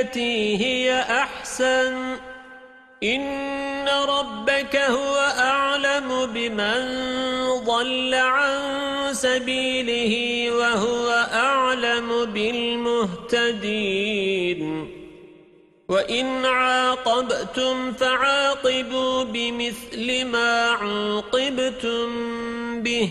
بالتي هي أحسن. إن ربك هو أعلم بمن ضل عن سبيله وهو أعلم بالمهتدين. وإن عاقبتم فعاقبوا بمثل ما عوقبتم به.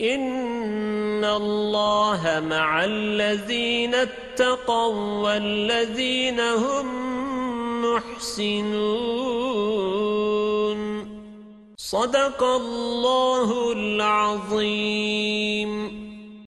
إن الله مع الذين اتقوا والذين هم محسنون صدق الله العظيم